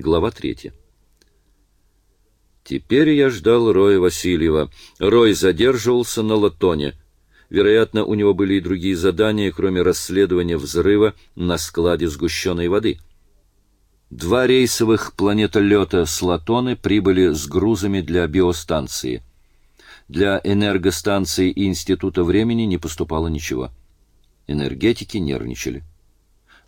Глава третья. Теперь я ждал Роя Васильева. Рой задерживался на Латоне. Вероятно, у него были и другие задания, кроме расследования взрыва на складе сгущенной воды. Два рейсовых планетолета с Латоны прибыли с грузами для биостанции. Для энергостанции и Института времени не поступало ничего. Энергетики нервничали.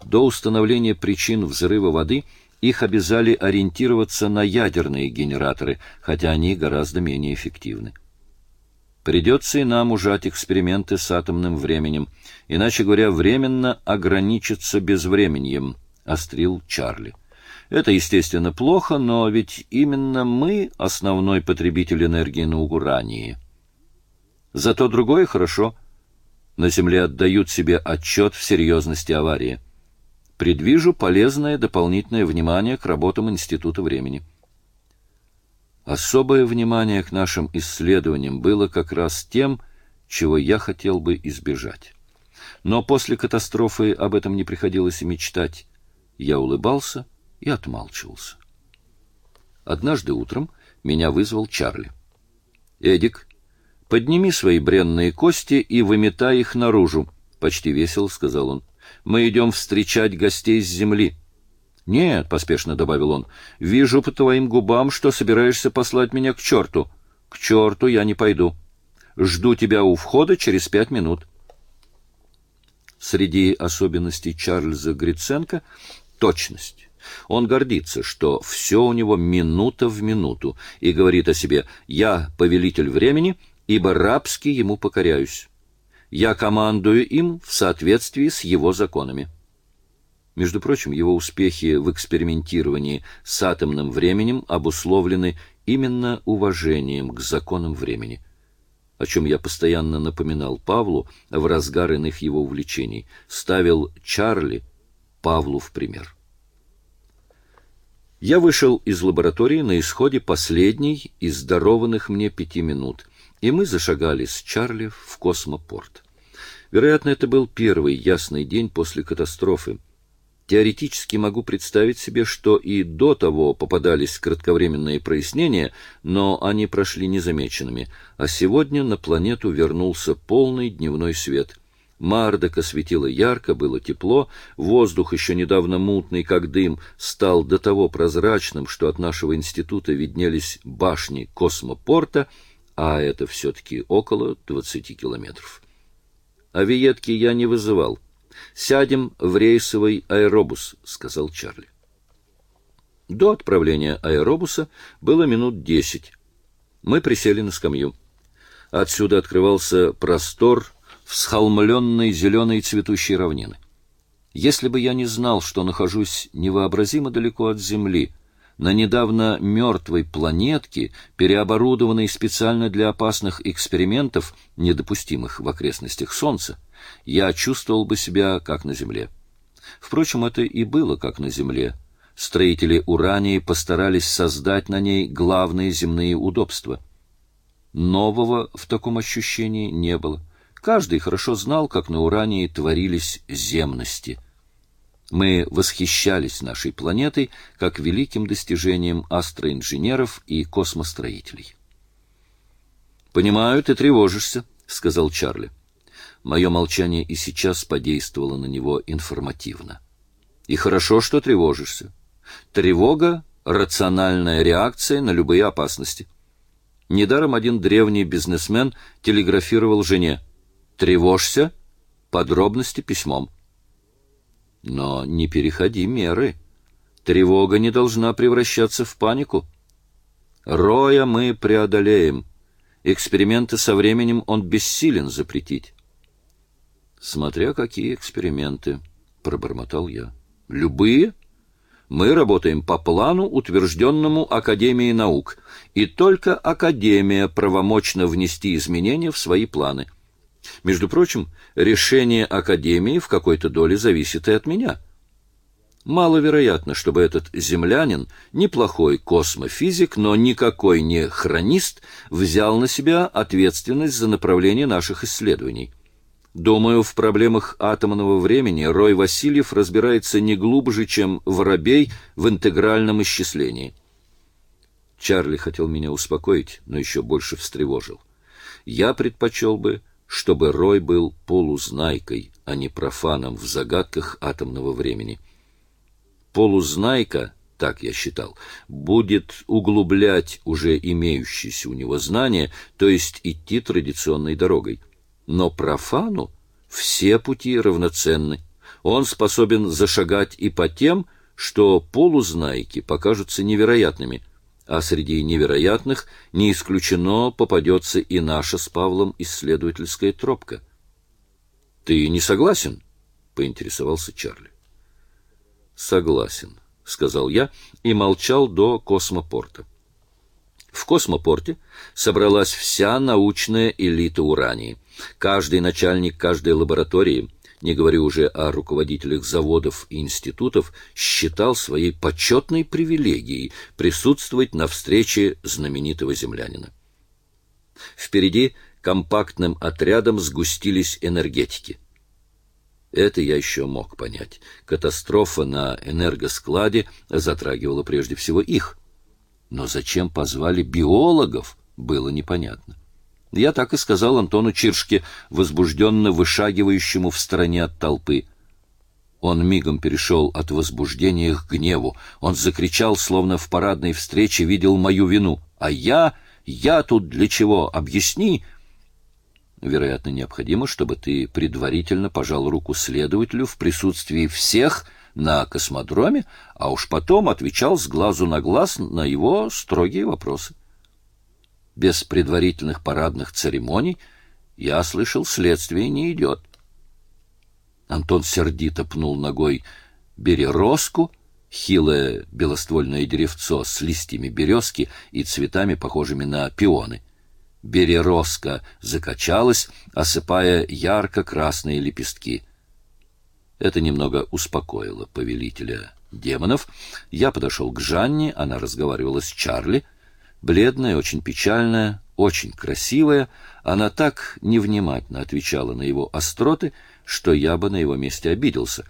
До установления причин взрыва воды – их обязали ориентироваться на ядерные генераторы, хотя они гораздо менее эффективны. Придется и нам ужать эксперименты с атомным временем, иначе говоря, временно ограничиться безвременьем, острил Чарли. Это, естественно, плохо, но ведь именно мы основной потребитель энергии на Угурании. Зато другое хорошо. На Земле отдают себе отчет в серьезности аварии предвижу полезное дополнительное внимание к работам Института времени. Особое внимание к нашим исследованиям было как раз тем, чего я хотел бы избежать. Но после катастрофы об этом не приходилось и мечтать. Я улыбался и отмалчивался. Однажды утром меня вызвал Чарли. «Эдик, подними свои бренные кости и выметай их наружу», — почти весело сказал он. Мы идем встречать гостей с земли. Нет, поспешно добавил он. Вижу по твоим губам, что собираешься послать меня к черту. К черту я не пойду. Жду тебя у входа через пять минут. Среди особенностей Чарльза Гриценко точность. Он гордится, что все у него минута в минуту, и говорит о себе «я повелитель времени, ибо рабски ему покоряюсь». Я командую им в соответствии с его законами. Между прочим, его успехи в экспериментировании с атомным временем обусловлены именно уважением к законам времени, о чем я постоянно напоминал Павлу в разгар иных его увлечений, ставил Чарли Павлу в пример. Я вышел из лаборатории на исходе последней из дарованных мне пяти минут, и мы зашагали с Чарли в космопорт. Вероятно, это был первый ясный день после катастрофы. Теоретически могу представить себе, что и до того попадались кратковременные прояснения, но они прошли незамеченными, а сегодня на планету вернулся полный дневной свет. Мардок осветило ярко, было тепло, воздух, еще недавно мутный, как дым, стал до того прозрачным, что от нашего института виднелись башни космопорта — а это все-таки около 20 километров. Авиетки я не вызывал. Сядем в рейсовый аэробус, сказал Чарли. До отправления аэробуса было минут десять. Мы присели на скамью. Отсюда открывался простор всхолмленной зеленой цветущей равнины. Если бы я не знал, что нахожусь невообразимо далеко от земли, на недавно мертвой планетке, переоборудованной специально для опасных экспериментов, недопустимых в окрестностях Солнца, я чувствовал бы себя как на Земле. Впрочем, это и было как на Земле. Строители Урании постарались создать на ней главные земные удобства. Нового в таком ощущении не было. Каждый хорошо знал, как на Урании творились земности — мы восхищались нашей планетой как великим достижением астроинженеров и космостроителей. «Понимаю, ты тревожишься», — сказал Чарли. Мое молчание и сейчас подействовало на него информативно. «И хорошо, что тревожишься. Тревога — рациональная реакция на любые опасности». Недаром один древний бизнесмен телеграфировал жене «Тревожься? Подробности письмом». Но не переходи меры. Тревога не должна превращаться в панику. Роя мы преодолеем. Эксперименты со временем он бессилен запретить. Смотря какие эксперименты, пробормотал я. Любые? Мы работаем по плану, утвержденному Академией наук, и только Академия правомочна внести изменения в свои планы. Между прочим, решение Академии в какой-то доле зависит и от меня. Маловероятно, чтобы этот землянин, неплохой космофизик, но никакой не хронист, взял на себя ответственность за направление наших исследований. Думаю, в проблемах атомного времени Рой Васильев разбирается не глубже, чем Воробей в интегральном исчислении. Чарли хотел меня успокоить, но еще больше встревожил. Я предпочел бы, чтобы Рой был полузнайкой, а не профаном в загадках атомного времени. Полузнайка, так я считал, будет углублять уже имеющиеся у него знания, то есть идти традиционной дорогой но профану все пути равноценны. Он способен зашагать и по тем, что полузнайки покажутся невероятными, а среди невероятных не исключено попадется и наша с Павлом исследовательская тропка. Ты не согласен? поинтересовался Чарли. Согласен, сказал я и молчал до космопорта. В космопорте собралась вся научная элита Урании. Каждый начальник каждой лаборатории, не говорю уже о руководителях заводов и институтов, считал своей почетной привилегией присутствовать на встрече знаменитого землянина. Впереди компактным отрядом сгустились энергетики. Это я еще мог понять. Катастрофа на энергоскладе затрагивала прежде всего их. Но зачем позвали биологов, было непонятно. Я так и сказал Антону Чиршке, возбужденно вышагивающему в стороне от толпы. Он мигом перешел от возбуждения к гневу. Он закричал, словно в парадной встрече видел мою вину. «А я? Я тут для чего? Объясни!» Вероятно, необходимо, чтобы ты предварительно пожал руку следователю в присутствии всех на космодроме, а уж потом отвечал с глазу на глаз на его строгие вопросы без предварительных парадных церемоний, я слышал, следствие не идет. Антон сердито пнул ногой берероску, хилое белоствольное деревцо с листьями березки и цветами, похожими на пионы. Берероска закачалась, осыпая ярко-красные лепестки. Это немного успокоило повелителя демонов. Я подошел к Жанне, она разговаривала с Чарли — Бледная, очень печальная, очень красивая, она так невнимательно отвечала на его остроты, что я бы на его месте обиделся.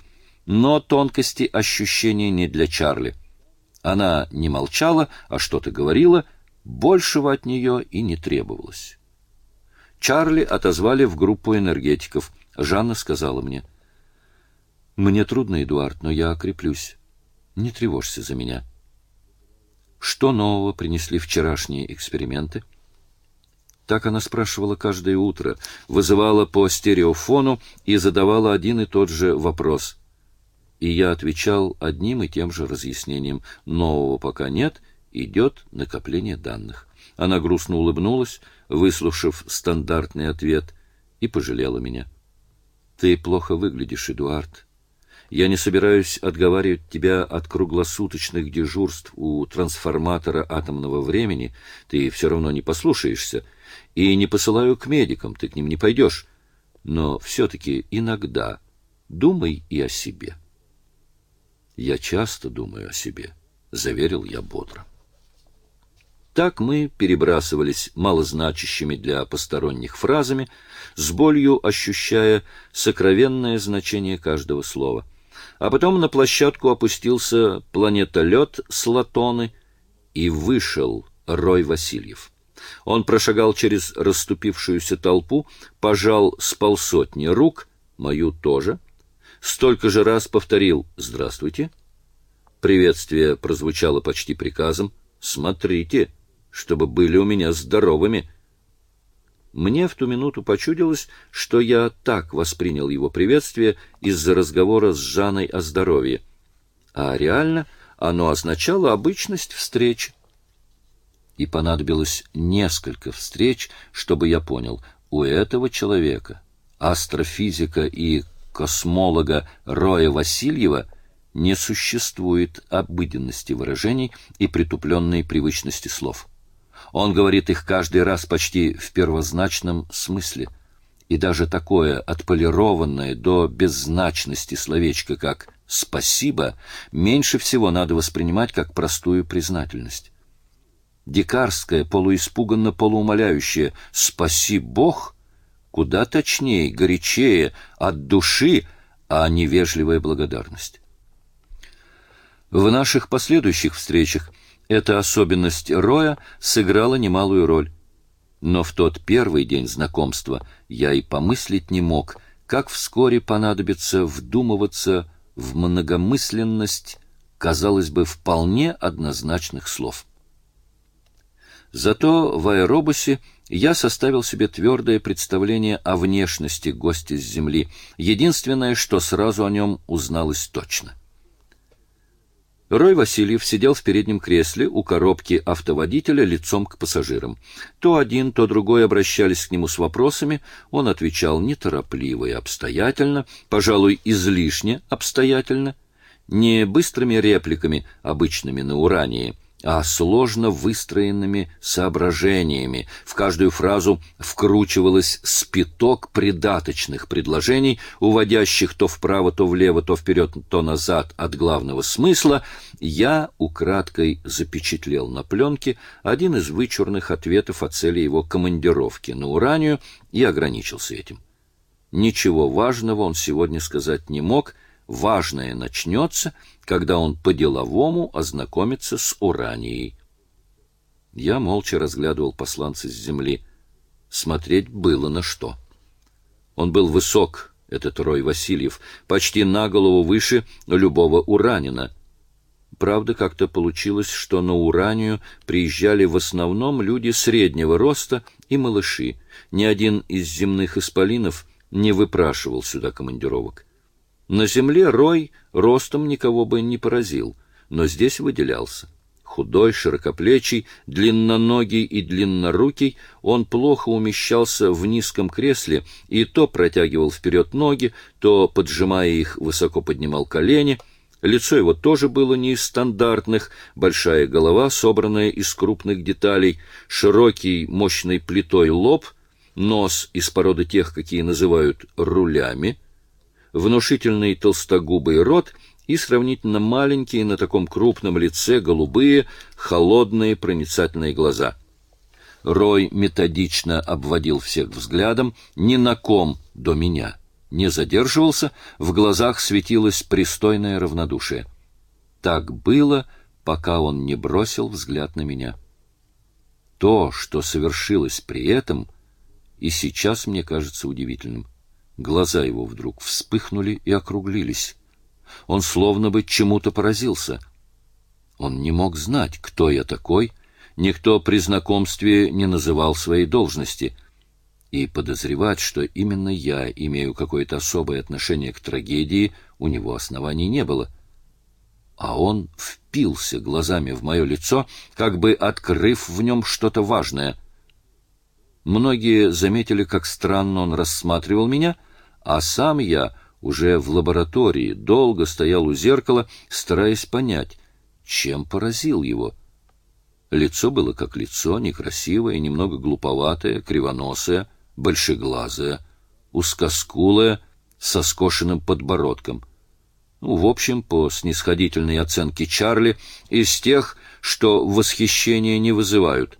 Но тонкости ощущения не для Чарли. Она не молчала, а что-то говорила, большего от нее и не требовалось. Чарли отозвали в группу энергетиков. Жанна сказала мне: "Мне трудно, Эдуард, но я окреплюсь. Не тревожься за меня". Что нового принесли вчерашние эксперименты? Так она спрашивала каждое утро, вызывала по стереофону и задавала один и тот же вопрос. И я отвечал одним и тем же разъяснением. Нового пока нет, идет накопление данных. Она грустно улыбнулась, выслушав стандартный ответ, и пожалела меня. Ты плохо выглядишь, Эдуард. Я не собираюсь отговаривать тебя от круглосуточных дежурств у трансформатора атомного времени, ты все равно не послушаешься, и не посылаю к медикам, ты к ним не пойдешь. Но все-таки иногда думай и о себе. Я часто думаю о себе, — заверил я бодро. Так мы перебрасывались малозначащими для посторонних фразами, с болью ощущая сокровенное значение каждого слова — а потом на площадку опустился планетолет с Латоны, и вышел Рой Васильев. Он прошагал через расступившуюся толпу, пожал с полсотни рук, мою тоже, столько же раз повторил «Здравствуйте». Приветствие прозвучало почти приказом «Смотрите, чтобы были у меня здоровыми». Мне в ту минуту почудилось, что я так воспринял его приветствие из-за разговора с Жанной о здоровье, а реально оно означало обычность встреч. И понадобилось несколько встреч, чтобы я понял, у этого человека, астрофизика и космолога Роя Васильева, не существует обыденности выражений и притупленной привычности слов. Он говорит их каждый раз почти в первозначном смысле. И даже такое отполированное до беззначности словечко, как «спасибо», меньше всего надо воспринимать как простую признательность. Дикарское, полуиспуганно полуумоляющее «спаси Бог» куда точнее, горячее, от души, а не вежливая благодарность. В наших последующих встречах эта особенность Роя сыграла немалую роль. Но в тот первый день знакомства я и помыслить не мог, как вскоре понадобится вдумываться в многомысленность, казалось бы, вполне однозначных слов. Зато в аэробусе я составил себе твердое представление о внешности гостя с Земли, единственное, что сразу о нем узналось точно. Рой Васильев сидел в переднем кресле у коробки автоводителя лицом к пассажирам. То один, то другой обращались к нему с вопросами, он отвечал неторопливо и обстоятельно, пожалуй, излишне обстоятельно, не быстрыми репликами, обычными на урании, а сложно выстроенными соображениями. В каждую фразу вкручивалось спиток придаточных предложений, уводящих то вправо, то влево, то вперед, то назад от главного смысла. Я украдкой запечатлел на пленке один из вычурных ответов о цели его командировки на Уранию и ограничился этим. Ничего важного он сегодня сказать не мог — важное начнется, когда он по-деловому ознакомится с Уранией. Я молча разглядывал посланца с земли. Смотреть было на что. Он был высок, этот Рой Васильев, почти на голову выше любого уранина. Правда, как-то получилось, что на Уранию приезжали в основном люди среднего роста и малыши. Ни один из земных исполинов не выпрашивал сюда командировок. На земле Рой ростом никого бы не поразил, но здесь выделялся. Худой, широкоплечий, длинноногий и длиннорукий, он плохо умещался в низком кресле и то протягивал вперед ноги, то, поджимая их, высоко поднимал колени. Лицо его тоже было не из стандартных, большая голова, собранная из крупных деталей, широкий, мощной плитой лоб, нос из породы тех, какие называют рулями — внушительный толстогубый рот и сравнительно маленькие на таком крупном лице голубые, холодные проницательные глаза. Рой методично обводил всех взглядом, ни на ком до меня не задерживался, в глазах светилось пристойное равнодушие. Так было, пока он не бросил взгляд на меня. То, что совершилось при этом, и сейчас мне кажется удивительным. Глаза его вдруг вспыхнули и округлились. Он словно бы чему-то поразился. Он не мог знать, кто я такой, никто при знакомстве не называл своей должности, и подозревать, что именно я имею какое-то особое отношение к трагедии, у него оснований не было. А он впился глазами в мое лицо, как бы открыв в нем что-то важное. Многие заметили, как странно он рассматривал меня — а сам я уже в лаборатории долго стоял у зеркала, стараясь понять, чем поразил его. Лицо было как лицо, некрасивое, немного глуповатое, кривоносое, большеглазое, узкоскулое, со скошенным подбородком. Ну, в общем, по снисходительной оценке Чарли, из тех, что восхищения не вызывают,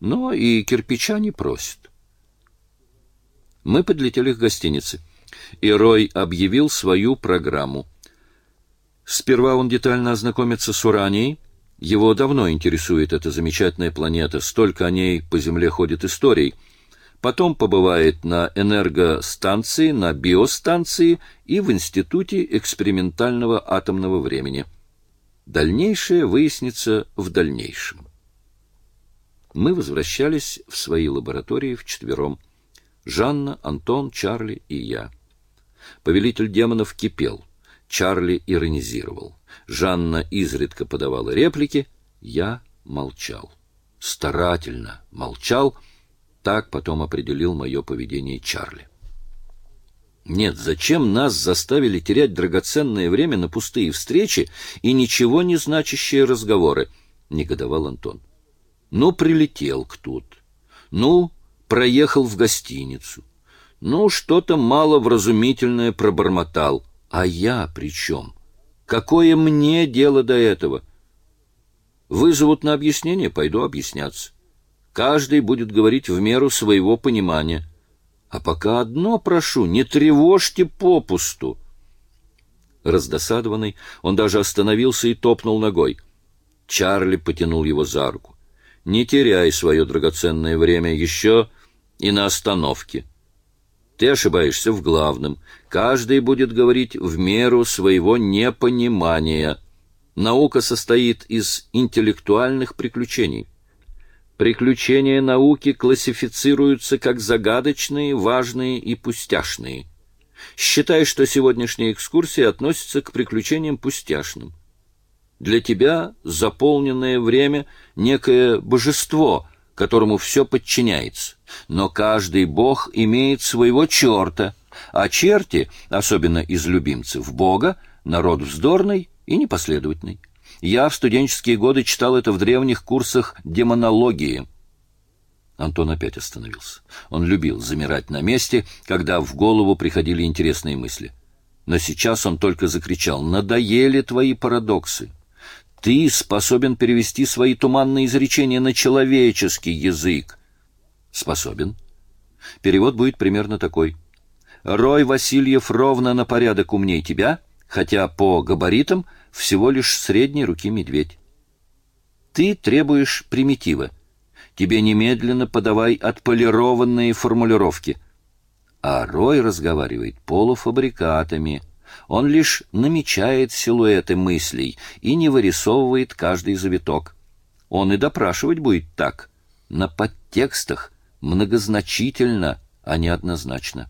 но и кирпича не просят. Мы подлетели к гостинице и Рой объявил свою программу. Сперва он детально ознакомится с Уранией. Его давно интересует эта замечательная планета, столько о ней по Земле ходит историй. Потом побывает на энергостанции, на биостанции и в Институте экспериментального атомного времени. Дальнейшее выяснится в дальнейшем. Мы возвращались в свои лаборатории вчетвером. Жанна, Антон, Чарли и я. Повелитель демонов кипел. Чарли иронизировал. Жанна изредка подавала реплики. Я молчал. Старательно молчал. Так потом определил мое поведение Чарли. Нет, зачем нас заставили терять драгоценное время на пустые встречи и ничего не значащие разговоры? негодовал Антон. Ну, прилетел к тут. Ну, проехал в гостиницу. Ну, что-то маловразумительное пробормотал. А я при чем? Какое мне дело до этого? Вызовут на объяснение, пойду объясняться. Каждый будет говорить в меру своего понимания. А пока одно прошу, не тревожьте попусту. Раздосадованный, он даже остановился и топнул ногой. Чарли потянул его за руку. «Не теряй свое драгоценное время еще и на остановке. Ты ошибаешься в главном. Каждый будет говорить в меру своего непонимания. Наука состоит из интеллектуальных приключений. Приключения науки классифицируются как загадочные, важные и пустяшные. Считай, что сегодняшняя экскурсия относится к приключениям пустяшным. Для тебя заполненное время — некое божество, которому все подчиняется. Но каждый бог имеет своего черта, а черти, особенно из любимцев бога, народ вздорный и непоследовательный. Я в студенческие годы читал это в древних курсах демонологии. Антон опять остановился. Он любил замирать на месте, когда в голову приходили интересные мысли. Но сейчас он только закричал «Надоели твои парадоксы!» Ты способен перевести свои туманные изречения на человеческий язык. Способен. Перевод будет примерно такой. Рой Васильев ровно на порядок умней тебя, хотя по габаритам всего лишь средней руки медведь. Ты требуешь примитива. Тебе немедленно подавай отполированные формулировки. А Рой разговаривает полуфабрикатами. Он лишь намечает силуэты мыслей и не вырисовывает каждый завиток. Он и допрашивать будет так, на подтекстах, многозначительно, а не однозначно.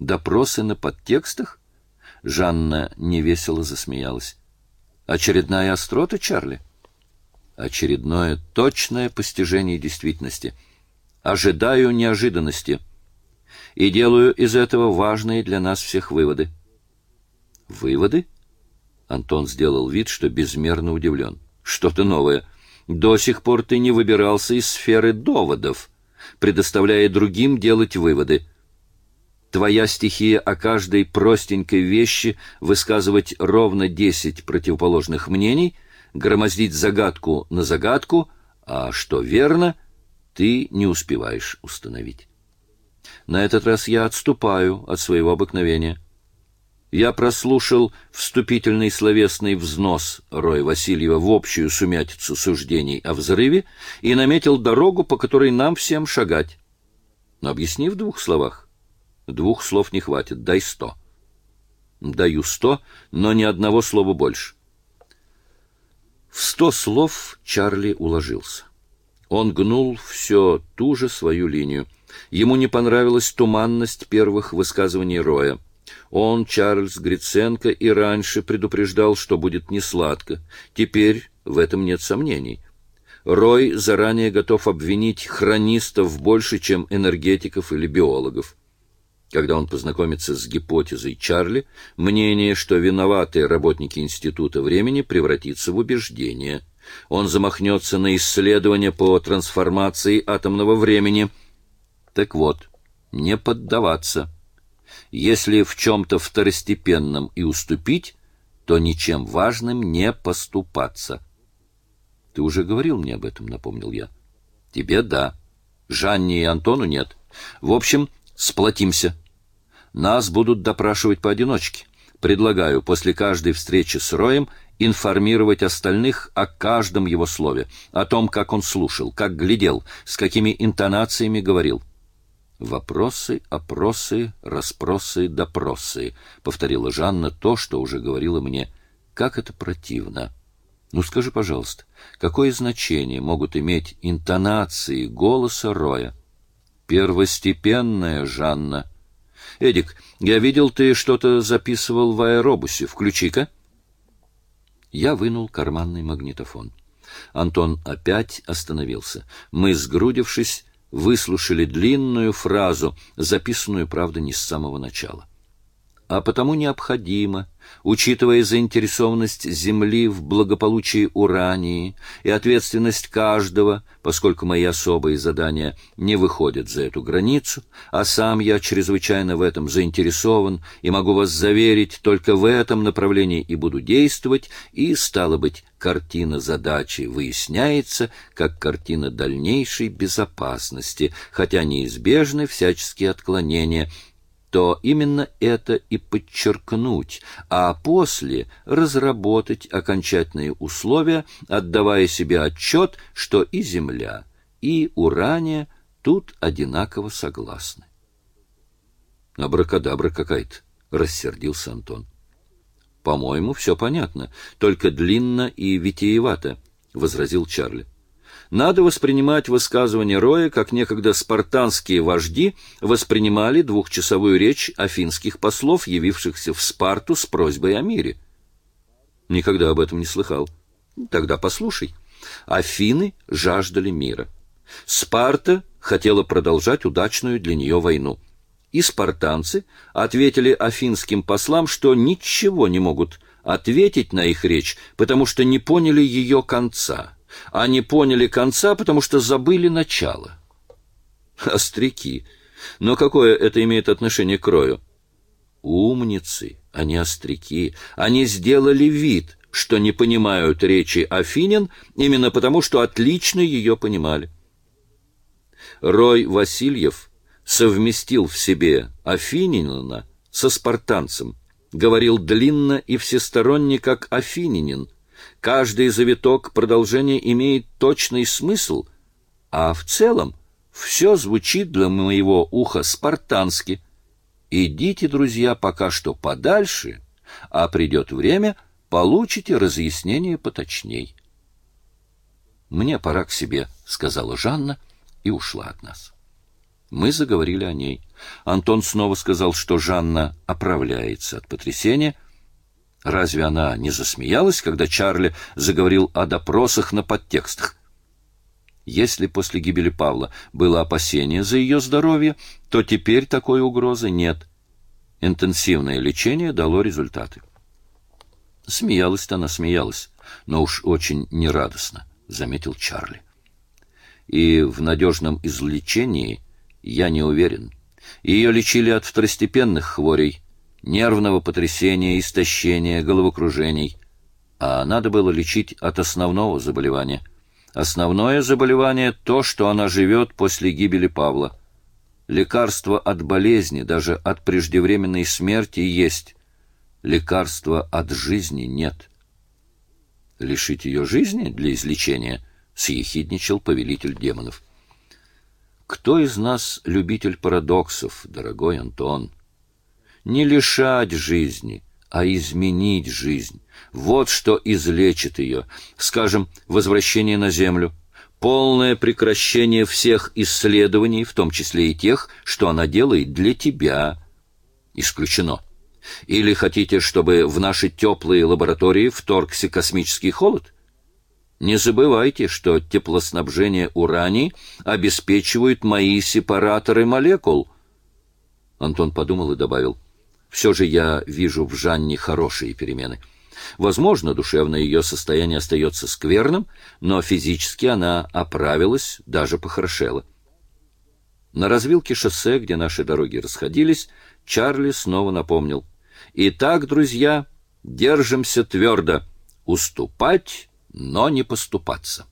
Допросы на подтекстах? Жанна невесело засмеялась. Очередная острота, Чарли? Очередное точное постижение действительности. Ожидаю неожиданности. И делаю из этого важные для нас всех выводы. Выводы? Антон сделал вид, что безмерно удивлен. Что-то новое. До сих пор ты не выбирался из сферы доводов, предоставляя другим делать выводы. Твоя стихия о каждой простенькой вещи высказывать ровно десять противоположных мнений, громоздить загадку на загадку, а что верно, ты не успеваешь установить. На этот раз я отступаю от своего обыкновения. Я прослушал вступительный словесный взнос Роя Васильева в общую сумятицу суждений о взрыве и наметил дорогу, по которой нам всем шагать. Но объясни в двух словах. Двух слов не хватит, дай сто. Даю сто, но ни одного слова больше. В сто слов Чарли уложился. Он гнул все ту же свою линию. Ему не понравилась туманность первых высказываний Роя. Он, Чарльз Гриценко, и раньше предупреждал, что будет несладко. Теперь в этом нет сомнений. Рой заранее готов обвинить хронистов больше, чем энергетиков или биологов. Когда он познакомится с гипотезой Чарли, мнение, что виноватые работники Института времени, превратится в убеждение. Он замахнется на исследования по трансформации атомного времени. Так вот, не поддаваться. Если в чем-то второстепенном и уступить, то ничем важным не поступаться. Ты уже говорил мне об этом, напомнил я. Тебе да. Жанне и Антону нет. В общем, Сплотимся. Нас будут допрашивать поодиночке. Предлагаю после каждой встречи с Роем информировать остальных о каждом его слове, о том, как он слушал, как глядел, с какими интонациями говорил. «Вопросы, опросы, расспросы, допросы», — повторила Жанна то, что уже говорила мне. «Как это противно!» «Ну скажи, пожалуйста, какое значение могут иметь интонации голоса Роя?» Первостепенная, Жанна. Эдик, я видел, ты что-то записывал в аэробусе. Включи-ка. Я вынул карманный магнитофон. Антон опять остановился. Мы, сгрудившись, выслушали длинную фразу, записанную, правда, не с самого начала. А потому необходимо, учитывая заинтересованность Земли в благополучии Урании и ответственность каждого, поскольку мои особые задания не выходят за эту границу, а сам я чрезвычайно в этом заинтересован и могу вас заверить, только в этом направлении и буду действовать, и, стало быть, картина задачи выясняется как картина дальнейшей безопасности, хотя неизбежны всяческие отклонения – то именно это и подчеркнуть, а после разработать окончательные условия, отдавая себе отчет, что и Земля, и Урания тут одинаково согласны. «Абракадабра какая-то», — рассердился Антон. «По-моему, все понятно, только длинно и витиевато», — возразил Чарли надо воспринимать высказывания Роя, как некогда спартанские вожди воспринимали двухчасовую речь афинских послов, явившихся в Спарту с просьбой о мире. Никогда об этом не слыхал. Тогда послушай. Афины жаждали мира. Спарта хотела продолжать удачную для нее войну. И спартанцы ответили афинским послам, что ничего не могут ответить на их речь, потому что не поняли ее конца а не поняли конца, потому что забыли начало. Остряки. Но какое это имеет отношение к Рою? Умницы, а не остряки. Они сделали вид, что не понимают речи Афинин, именно потому, что отлично ее понимали. Рой Васильев совместил в себе Афинина со спартанцем, говорил длинно и всесторонне, как афининин, Каждый завиток продолжения имеет точный смысл, а в целом все звучит для моего уха спартански. Идите, друзья, пока что подальше, а придет время, получите разъяснение поточней. «Мне пора к себе», — сказала Жанна и ушла от нас. Мы заговорили о ней. Антон снова сказал, что Жанна оправляется от потрясения — Разве она не засмеялась, когда Чарли заговорил о допросах на подтекстах? Если после гибели Павла было опасение за ее здоровье, то теперь такой угрозы нет. Интенсивное лечение дало результаты. Смеялась-то она смеялась, но уж очень нерадостно, заметил Чарли. И в надежном излечении я не уверен. Ее лечили от второстепенных хворей, нервного потрясения, истощения, головокружений. А надо было лечить от основного заболевания. Основное заболевание — то, что она живет после гибели Павла. Лекарство от болезни, даже от преждевременной смерти есть. Лекарства от жизни нет. Лишить ее жизни для излечения — съехидничал повелитель демонов. Кто из нас любитель парадоксов, дорогой Антон? Не лишать жизни, а изменить жизнь. Вот что излечит ее. Скажем, возвращение на землю, полное прекращение всех исследований, в том числе и тех, что она делает для тебя. Исключено. Или хотите, чтобы в наши теплые лаборатории вторгся космический холод? Не забывайте, что теплоснабжение ураний обеспечивают мои сепараторы молекул. Антон подумал и добавил — все же я вижу в Жанне хорошие перемены. Возможно, душевное ее состояние остается скверным, но физически она оправилась, даже похорошела. На развилке шоссе, где наши дороги расходились, Чарли снова напомнил. «Итак, друзья, держимся твердо. Уступать, но не поступаться».